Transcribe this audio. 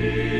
Dear